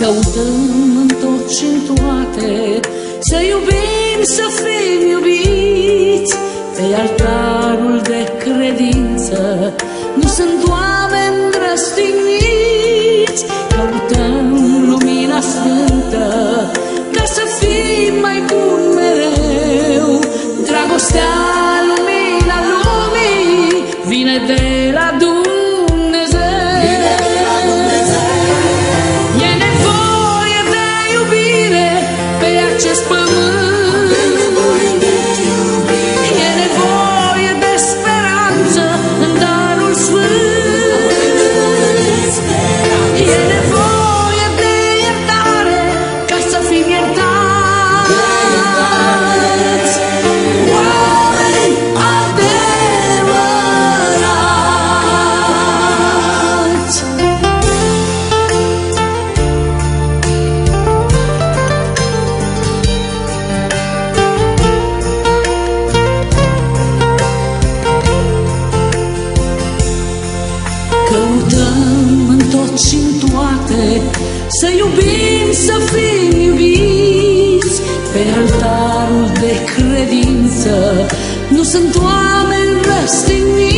Căutăm în tot și în toate Să iubim, să fim iubiți. Pe altarul de credință Nu sunt oameni răstigniți. Căutăm lumina sfântă Ca să fim mai buni mereu. Dragostea, lumina lumii Vine de Să iubim, să fim iubiți Pe altarul de credință. Nu sunt oameni răstigniți